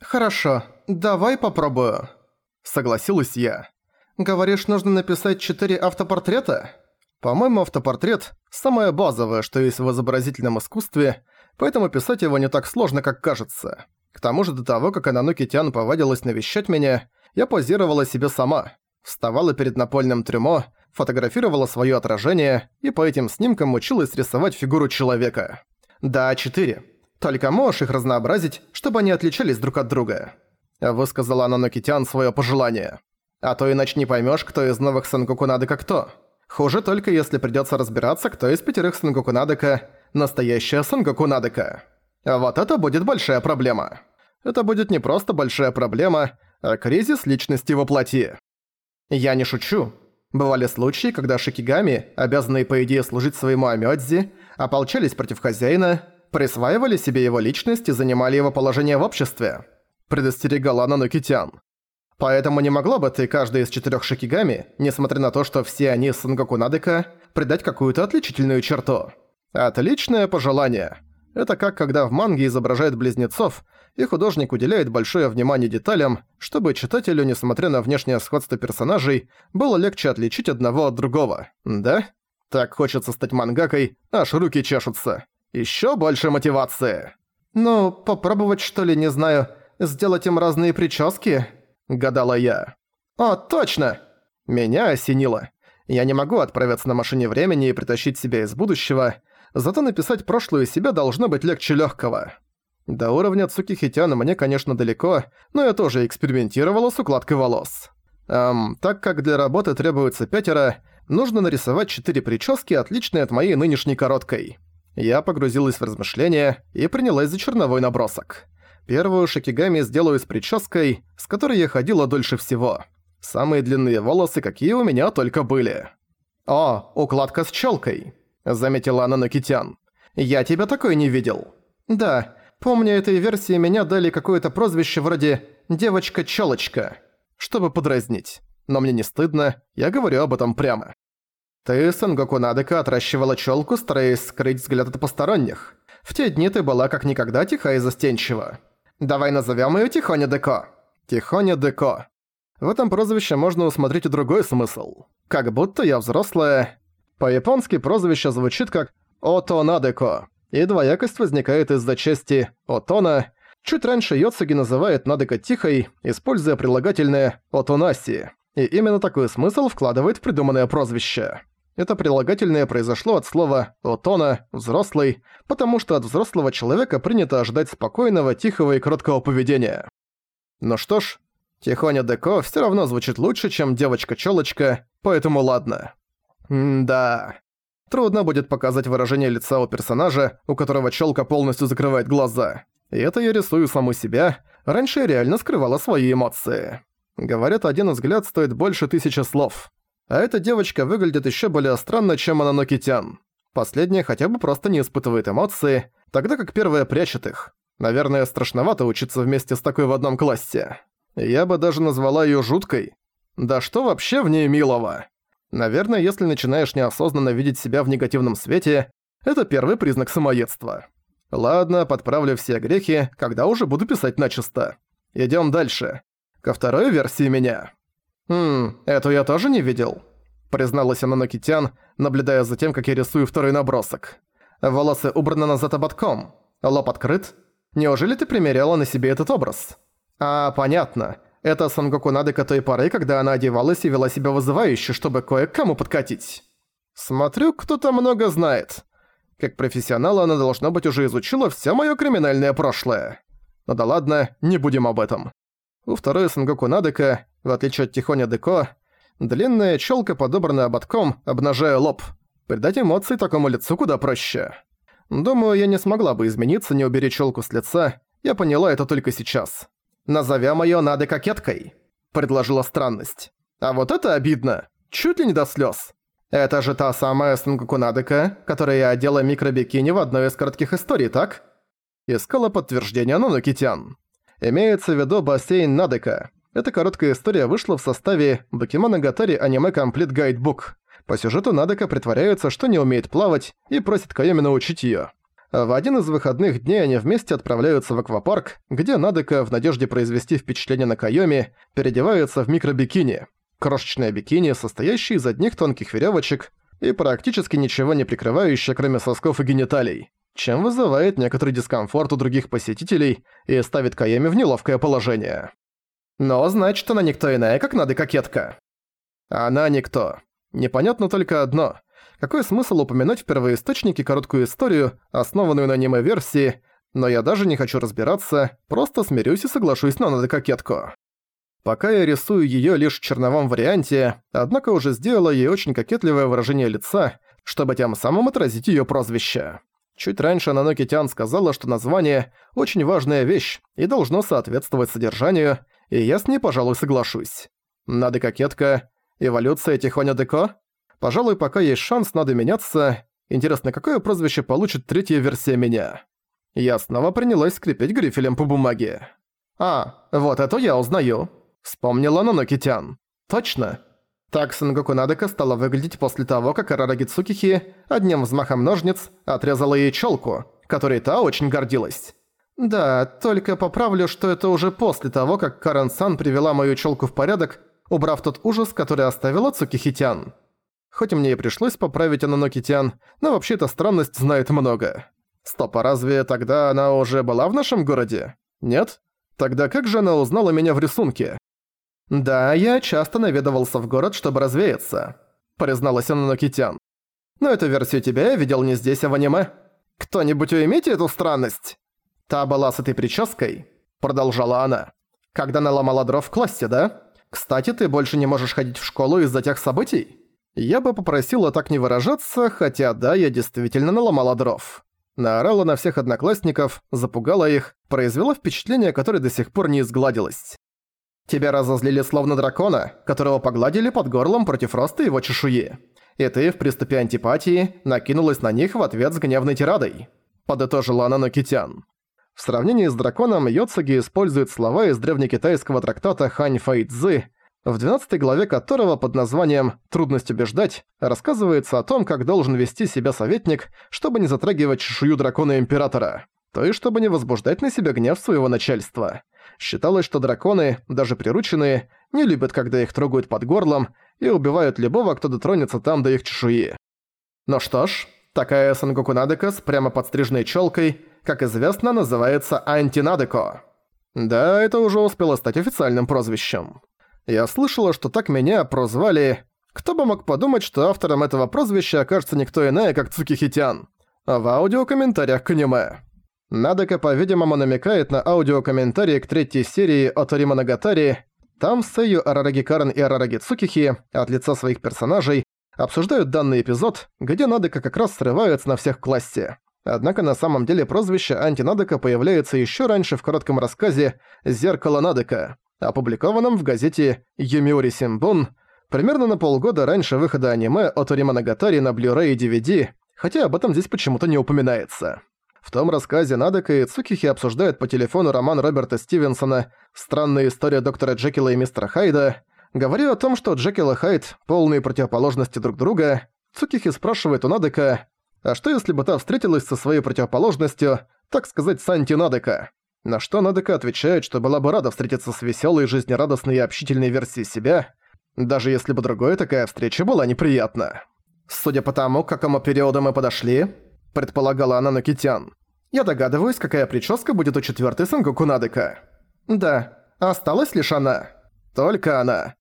«Хорошо, давай попробую», — согласилась я. «Говоришь, нужно написать четыре автопортрета?» По-моему, автопортрет – самое базовое, что есть в изобразительном искусстве, поэтому писать его не так сложно, как кажется. К тому же до того, как Ананоки Тян повадилась навещать меня, я позировала себе сама. Вставала перед напольным трюмо, фотографировала своё отражение и по этим снимкам училась рисовать фигуру человека. Да, четыре. Только можешь их разнообразить, чтобы они отличались друг от друга. Высказала Ананоки Тян своё пожелание. А то иначе не поймёшь, кто из новых Сангоку Надека кто. Хуже только если придётся разбираться, кто из пятерых Сангоку Надека настоящая Сангоку Надека. Вот это будет большая проблема. Это будет не просто большая проблема, а кризис личности во плоти. Я не шучу. Бывали случаи, когда шикигами, обязанные по идее служить своему Амёдзи, ополчались против хозяина, присваивали себе его личность и занимали его положение в обществе. Предостерегала Нанукитян. Поэтому не могла бы ты каждой из четырёх шикигами, несмотря на то, что все они Сангоку Надека, придать какую-то отличительную черту. Отличное пожелание. Это как когда в манге изображают близнецов, и художник уделяет большое внимание деталям, чтобы читателю, несмотря на внешнее сходство персонажей, было легче отличить одного от другого. Да? Так хочется стать мангакой, аж руки чешутся. Ещё больше мотивации. Ну, попробовать что ли, не знаю, сделать им разные прически? Гадала я. О, точно! Меня осенило. Я не могу отправиться на машине времени и притащить себя из будущего, зато написать прошлую себя должно быть легче легкого. До уровня Цукихитяна мне, конечно, далеко, но я тоже экспериментировала с укладкой волос. Эм, так как для работы требуется пятеро, нужно нарисовать четыре прически, отличные от моей нынешней короткой. Я погрузилась в размышления и принялась за черновой набросок. Первую шикигами сделаю с прической, с которой я ходила дольше всего. Самые длинные волосы, какие у меня только были. «О, укладка с челкой», — заметила она Накитян. «Я тебя такой не видел». «Да, помню, этой версии меня дали какое-то прозвище вроде «девочка-чёлочка», чтобы подразнить. Но мне не стыдно, я говорю об этом прямо. Ты, Сангоку Надека, отращивала чёлку, стараясь скрыть взгляд от посторонних. В те дни ты была как никогда тиха и застенчива. Давай назовем её Тихоня Деко. Тихоня Деко. В этом прозвище можно усмотреть и другой смысл. Как будто я взрослая. По-японски прозвище звучит как «Ото-надеко», и двоякость возникает из-за части «отона». Чуть раньше Йоцуги называет Надека тихой, используя прилагательное «отонаси», и именно такой смысл вкладывает в придуманное прозвище. Это прилагательное произошло от слова «отона» – «взрослый», потому что от взрослого человека принято ожидать спокойного, тихого и кроткого поведения. Ну что ж, Тихоня Деко все равно звучит лучше, чем девочка-чёлочка, поэтому ладно. М-да. Трудно будет показать выражение лица у персонажа, у которого чёлка полностью закрывает глаза. И это я рисую саму себя. Раньше я реально скрывала свои эмоции. Говорят, один взгляд стоит больше тысячи слов. А эта девочка выглядит еще более странно, чем Ананокитян. Последняя хотя бы просто не испытывает эмоции, тогда как первая прячет их. Наверное, страшновато учиться вместе с такой в одном классе. Я бы даже назвала её жуткой. Да что вообще в ней милого? Наверное, если начинаешь неосознанно видеть себя в негативном свете, это первый признак самоедства. Ладно, подправлю все грехи, когда уже буду писать начисто. Идём дальше. Ко второй версии меня. «Хм, эту я тоже не видел», — призналась она Нокитян, наблюдая за тем, как я рисую второй набросок. «Волосы убраны назад ободком. Лоб открыт. Неужели ты примеряла на себе этот образ?» «А, понятно. Это Сангоку Надека той поры, когда она одевалась и вела себя вызывающе, чтобы кое-кому подкатить. Смотрю, кто-то много знает. Как профессионал она, должно быть, уже изучила все моё криминальное прошлое. Ну да ладно, не будем об этом. У второй Сангоку Надека, в отличие от Тихоня Деко, длинная челка подобрана ободком, обнажая лоб. Придать эмоции такому лицу куда проще. Думаю, я не смогла бы измениться, не убери челку с лица, я поняла это только сейчас. «Назовем её Надо кокеткой», — предложила странность. «А вот это обидно. Чуть ли не до слёз. Это же та самая Сангоку Надека, которая одела микробикини в одной из коротких историй, так?» Искала подтверждение Нанокитян. Имеется в виду бассейн Надека. Эта короткая история вышла в составе Бакимоногатари аниме Complete Guidebook. По сюжету Надека притворяется, что не умеет плавать, и просит Кайоми научить её. В один из выходных дней они вместе отправляются в аквапарк, где Надека, в надежде произвести впечатление на Кайоми, переодевается в микробикини. Крошечное бикини, состоящее из одних тонких веревочек и практически ничего не прикрывающее, кроме сосков и гениталий, чем вызывает некоторый дискомфорт у других посетителей и ставит Кайоми в неловкое положение. Но значит, она никто иная, как Нады Кокетка. Она никто. Непонятно только одно – какой смысл упоминать в первоисточнике короткую историю, основанную на аниме-версии, но я даже не хочу разбираться, просто смирюсь и соглашусь на надо-кокетку. Пока я рисую её лишь в черновом варианте, однако уже сделала ей очень кокетливое выражение лица, чтобы тем самым отразить её прозвище. Чуть раньше Наноки Тян сказала, что название – очень важная вещь и должно соответствовать содержанию, и я с ней, пожалуй, соглашусь. Надо кокетка. Эволюция Тихоня Деко? Пожалуй, пока есть шанс, надо меняться. Интересно, какое прозвище получит третья версия меня? Я снова принялась скрипеть грифелем по бумаге. «А, вот это я узнаю», — вспомнила Нанокитян. «Точно». Так Сенгоку Надека стала выглядеть после того, как Арараги Цукихи одним взмахом ножниц отрезала ей челку, которой та очень гордилась. Да, только поправлю, что это уже после того, как Карен-сан привела мою челку в порядок, убрав тот ужас, который оставила Цукихитян. Хоть мне и пришлось поправить Ананокитян, но вообще эта странность знает много. Стоп, а разве тогда она уже была в нашем городе? Нет? Тогда как же она узнала меня в рисунке? Да, я часто наведывался в город, чтобы развеяться, призналась Ананокитян. Но эту версию тебя я видел не здесь, а в аниме. Кто-нибудь уймите эту странность? Та была с этой прической, продолжала она. Когда наломала дров в классе, да? Кстати, ты больше не можешь ходить в школу из-за тех событий? Я бы попросила так не выражаться, хотя да, я действительно наломала дров. Наорала на всех одноклассников, запугала их, произвела впечатление, которое до сих пор не изгладилось. Тебя разозлили словно дракона, которого погладили под горлом против роста его чешуи. И ты в приступе антипатии накинулась на них в ответ с гневной тирадой. Подытожила она Нокитян. В сравнении с драконом Йоцуги использует слова из древнекитайского трактата Хань Фэй Цзы, в 12 главе которого под названием «Трудность убеждать» рассказывается о том, как должен вести себя советник, чтобы не затрагивать чешую дракона Императора, то есть чтобы не возбуждать на себя гнев своего начальства. Считалось, что драконы, даже прирученные, не любят, когда их трогают под горлом и убивают любого, кто дотронется там до их чешуи. Ну что ж, такая Сангоку с прямо подстриженной челкой, как известно, называется Антинадеко. Да, это уже успело стать официальным прозвищем. Я слышала, что так меня прозвали... Кто бы мог подумать, что автором этого прозвища окажется никто иной, как Цукихитян. А в аудиокомментариях к аниме. Надека, по-видимому, намекает на аудиокомментарии к третьей серии от Рима Нагатари. Там Сэйю Арараги Карен и Арараги Цукихи от лица своих персонажей обсуждают данный эпизод, где Надека как раз срывается на всех в классе. Однако на самом деле прозвище Антинадека появляется еще раньше в коротком рассказе «Зеркало Надека», опубликованном в газете «Юмиори Симбун» примерно на полгода раньше выхода аниме от Урима Нагатари на Blu-ray и DVD, хотя об этом здесь почему-то не упоминается. В том рассказе Надека и Цукихи обсуждают по телефону роман Роберта Стивенсона «Странная история доктора Джекила и мистера Хайда». Говоря о том, что Джекил и Хайд – полные противоположности друг друга, Цукихи спрашивает у Надека, а что если бы та встретилась со своей противоположностью, так сказать, с антинадека? На что Надека отвечает, что была бы рада встретиться с веселой, жизнерадостной и общительной версией себя, даже если бы другой такая встреча была неприятна. Судя по тому, к какому периоду мы подошли, предполагала она Нокитян, я догадываюсь, какая прическа будет у четвертой Сангоку Надека. Да, осталась лишь она. Только она.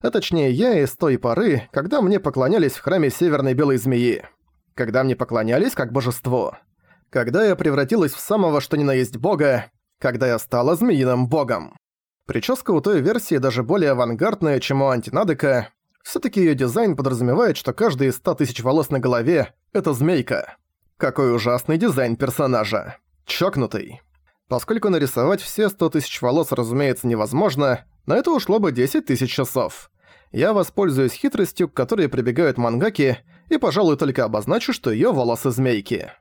А точнее, я из той поры, когда мне поклонялись в храме Северной Белой Змеи. Когда мне поклонялись как божеству. Когда я превратилась в самого что ни на есть бога, когда я стала змеиным богом. Прическа у той версии даже более авангардная, чем у антинадека. Всё-таки её дизайн подразумевает, что каждый из 100 тысяч волос на голове – это змейка. Какой ужасный дизайн персонажа. Чокнутый. Поскольку нарисовать все 100 тысяч волос, разумеется, невозможно, на это ушло бы 10 тысяч часов. Я воспользуюсь хитростью, к которой прибегают мангаки, и, пожалуй, только обозначу, что её волосы змейки.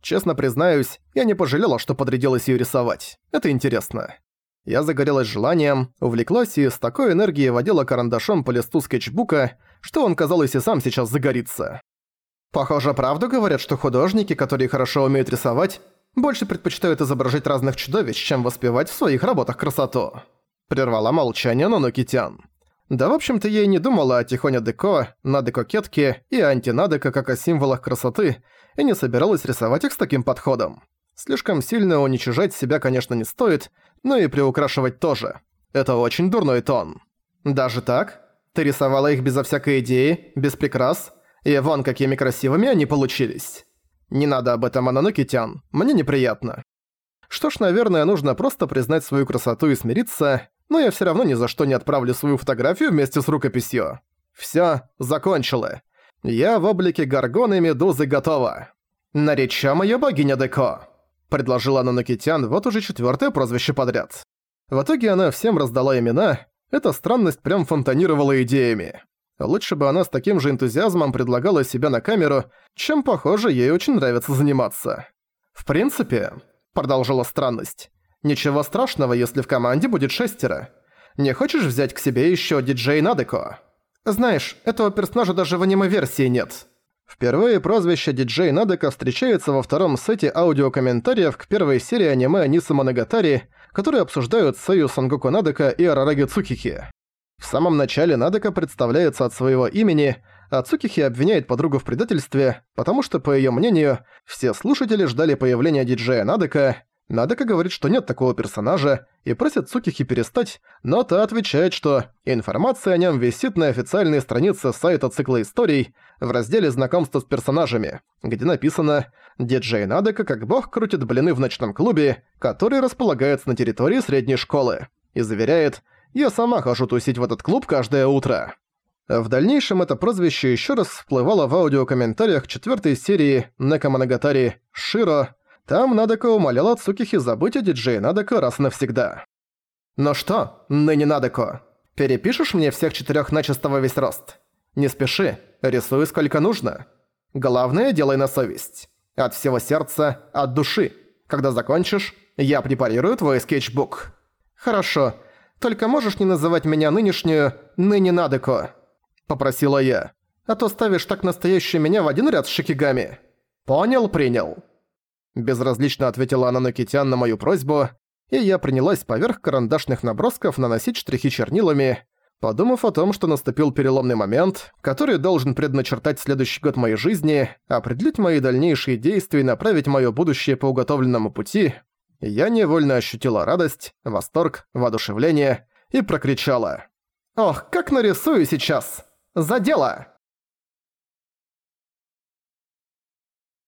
Честно признаюсь, я не пожалела, что подрядилась её рисовать. Это интересно. Я загорелась желанием, увлеклась и с такой энергией водила карандашом по листу скетчбука, что он, казалось, и сам сейчас загорится. Похоже, правду говорят, что художники, которые хорошо умеют рисовать, больше предпочитают изображать разных чудовищ, чем воспевать в своих работах красоту. Прервала молчание Нанокитян. Да, в общем-то, я и не думала о Тихоне Деко, Надеко-кетке и Антинадеко как о символах красоты, и не собиралась рисовать их с таким подходом. Слишком сильно уничижать себя, конечно, не стоит, но и приукрашивать тоже. Это очень дурной тон. Даже так? Ты рисовала их безо всякой идеи, без прикрас? И вон какими красивыми они получились. Не надо об этом, Ананокитян, мне неприятно. Что ж, наверное, нужно просто признать свою красоту и смириться, но я всё равно ни за что не отправлю свою фотографию вместе с рукописью. Всё, закончила. Я в облике Гаргоны Медузы готова. Нареча моя богиня Деко. Предложила Нанокитян вот уже четвёртое прозвище подряд. В итоге она всем раздала имена, эта странность прям фонтанировала идеями. Лучше бы она с таким же энтузиазмом предлагала себя на камеру, чем, похоже, ей очень нравится заниматься. В принципе, продолжила странность, ничего страшного, если в команде будет шестеро. Не хочешь взять к себе еще диджей Надеко? Знаешь, этого персонажа даже в аниме-версии нет. Впервые прозвище диджей Надека встречается во втором сете аудиокомментариев к первой серии аниме Аниса Моногатари, которые обсуждают Сэю Сангоку Надека и Арараги Цукихи. В самом начале Надека представляется от своего имени, а Цукихи обвиняет подругу в предательстве, потому что, по её мнению, все слушатели ждали появления диджея Надека. Надека говорит, что нет такого персонажа, и просит Цукихи перестать, но та отвечает, что информация о нём висит на официальной странице сайта цикла историй в разделе «Знакомство с персонажами», где написано «Диджей Надека как бог крутит блины в ночном клубе, который располагается на территории средней школы», и заверяет – я сама хожу тусить в этот клуб каждое утро. В дальнейшем это прозвище еще раз всплывало в аудиокомментариях четвертой серии Некомоногатари «Широ». Там Надека умоляла Цукихи забыть о диджее Надека раз навсегда. «Ну что, ныне Надеко, перепишешь мне всех четырех начисто во весь рост? Не спеши, рисуй сколько нужно. Главное, делай на совесть. От всего сердца, от души. Когда закончишь, я препарирую твой скетчбук». «Хорошо, только можешь не называть меня нынешнюю «ныне Надеко», — попросила я. «А то ставишь так настоящую меня в один ряд с Шикигами». «Понял, принял». Безразлично ответила она Нокитян на мою просьбу, и я принялась поверх карандашных набросков наносить штрихи чернилами, подумав о том, что наступил переломный момент, который должен предначертать следующий год моей жизни, определить мои дальнейшие действия и направить моё будущее по уготовленному пути, я невольно ощутила радость, восторг, воодушевление и прокричала. «Ох, как нарисую сейчас! За дело!»